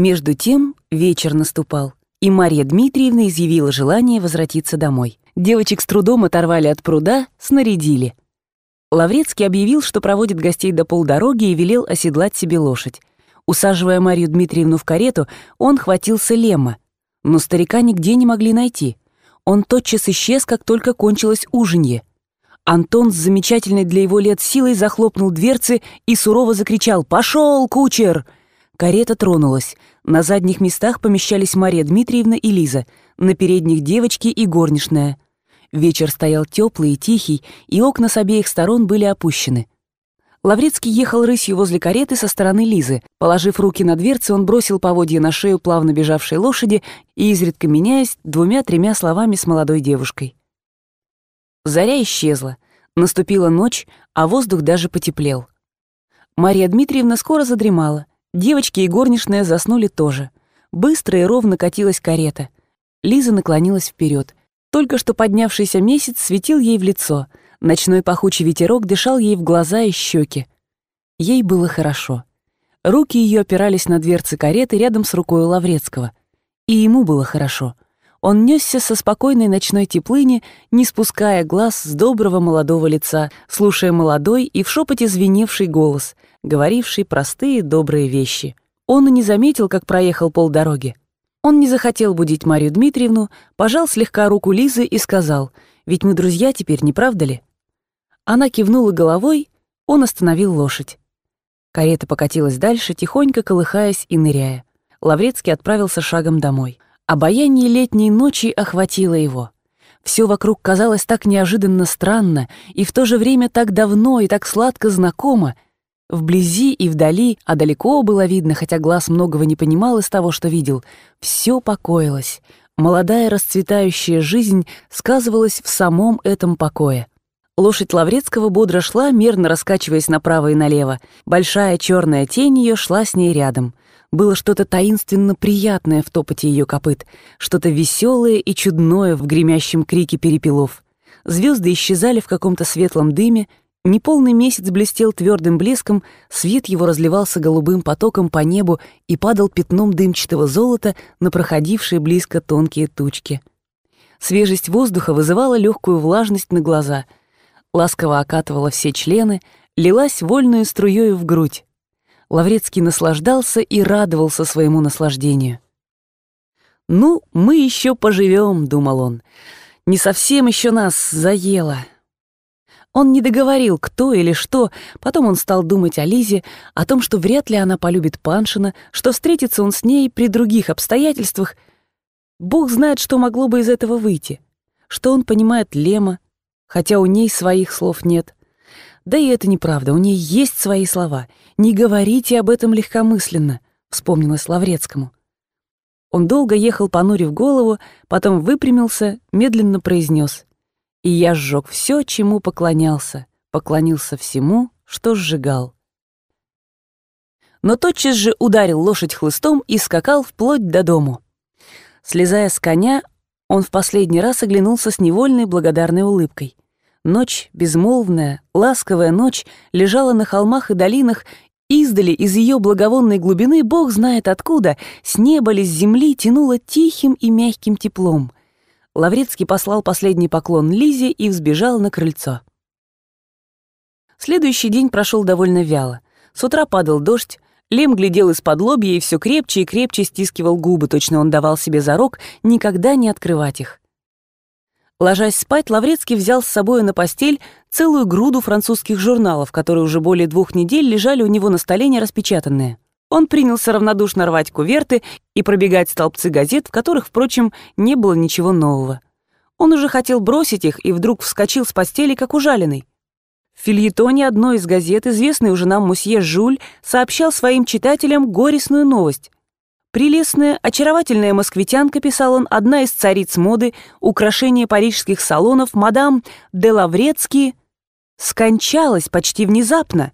Между тем вечер наступал, и Марья Дмитриевна изъявила желание возвратиться домой. Девочек с трудом оторвали от пруда, снарядили. Лаврецкий объявил, что проводит гостей до полдороги и велел оседлать себе лошадь. Усаживая Марию Дмитриевну в карету, он хватился Лема. Но старика нигде не могли найти. Он тотчас исчез, как только кончилось ужинье. Антон с замечательной для его лет силой захлопнул дверцы и сурово закричал «Пошел, кучер!». Карета тронулась. На задних местах помещались Мария Дмитриевна и Лиза, на передних девочки и горничная. Вечер стоял теплый и тихий, и окна с обеих сторон были опущены. Лаврецкий ехал рысью возле кареты со стороны Лизы. Положив руки на дверцы, он бросил поводья на шею плавно бежавшей лошади и, изредка меняясь, двумя-тремя словами с молодой девушкой. Заря исчезла. Наступила ночь, а воздух даже потеплел. Мария Дмитриевна скоро задремала. Девочки и горничная заснули тоже. Быстро и ровно катилась карета. Лиза наклонилась вперед. Только что поднявшийся месяц светил ей в лицо. Ночной пахучий ветерок дышал ей в глаза и щеки. Ей было хорошо. Руки ее опирались на дверцы кареты рядом с рукой Лаврецкого. И ему было хорошо. Он несся со спокойной ночной теплыни, не спуская глаз с доброго молодого лица, слушая молодой и в шепоте звеневший голос, говоривший простые добрые вещи. Он и не заметил, как проехал полдороги. Он не захотел будить Марию Дмитриевну, пожал слегка руку Лизы и сказал, «Ведь мы друзья теперь, не правда ли?» Она кивнула головой, он остановил лошадь. Карета покатилась дальше, тихонько колыхаясь и ныряя. Лаврецкий отправился шагом домой. Обаяние летней ночи охватило его. Все вокруг казалось так неожиданно странно и в то же время так давно и так сладко знакомо. Вблизи и вдали, а далеко было видно, хотя глаз многого не понимал из того, что видел, все покоилось. Молодая расцветающая жизнь сказывалась в самом этом покое. Лошадь Лаврецкого бодро шла, мерно раскачиваясь направо и налево. Большая черная тень ее шла с ней рядом. Было что-то таинственно приятное в топоте ее копыт, что-то веселое и чудное в гремящем крике перепелов. Звезды исчезали в каком-то светлом дыме, неполный месяц блестел твердым блеском, свет его разливался голубым потоком по небу и падал пятном дымчатого золота на проходившие близко тонкие тучки. Свежесть воздуха вызывала легкую влажность на глаза, ласково окатывала все члены, лилась вольную струёю в грудь. Лаврецкий наслаждался и радовался своему наслаждению. «Ну, мы еще поживем», — думал он. «Не совсем еще нас заело». Он не договорил, кто или что, потом он стал думать о Лизе, о том, что вряд ли она полюбит Паншина, что встретится он с ней при других обстоятельствах. Бог знает, что могло бы из этого выйти, что он понимает Лема, хотя у ней своих слов нет — да и это неправда, у нее есть свои слова. Не говорите об этом легкомысленно, вспомнилось Лаврецкому. Он долго ехал, понурив голову, потом выпрямился, медленно произнес: «И я сжег все, чему поклонялся, поклонился всему, что сжигал». Но тотчас же ударил лошадь хлыстом и скакал вплоть до дому. Слезая с коня, он в последний раз оглянулся с невольной благодарной улыбкой. Ночь, безмолвная, ласковая ночь, лежала на холмах и долинах, издали из ее благовонной глубины, бог знает откуда, с неба ли с земли тянуло тихим и мягким теплом. Лаврецкий послал последний поклон Лизе и взбежал на крыльцо. Следующий день прошел довольно вяло. С утра падал дождь, Лем глядел из-под лобья и все крепче и крепче стискивал губы, точно он давал себе зарок никогда не открывать их. Ложась спать, Лаврецкий взял с собой на постель целую груду французских журналов, которые уже более двух недель лежали у него на столе нераспечатанные. Он принялся равнодушно рвать куверты и пробегать столбцы газет, в которых, впрочем, не было ничего нового. Он уже хотел бросить их и вдруг вскочил с постели, как ужаленный. В фильетоне одной из газет известный уже нам мусье Жуль сообщал своим читателям горестную новость. Прелестная, очаровательная москвитянка, писал он, одна из цариц моды, украшение парижских салонов, мадам де Лаврецки, скончалась почти внезапно.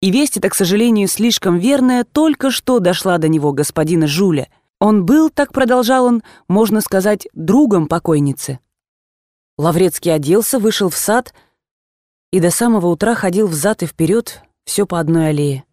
И весть эта, к сожалению, слишком верная, только что дошла до него господина Жуля. Он был, так продолжал он, можно сказать, другом покойницы. Лаврецкий оделся, вышел в сад и до самого утра ходил взад и вперед все по одной аллее.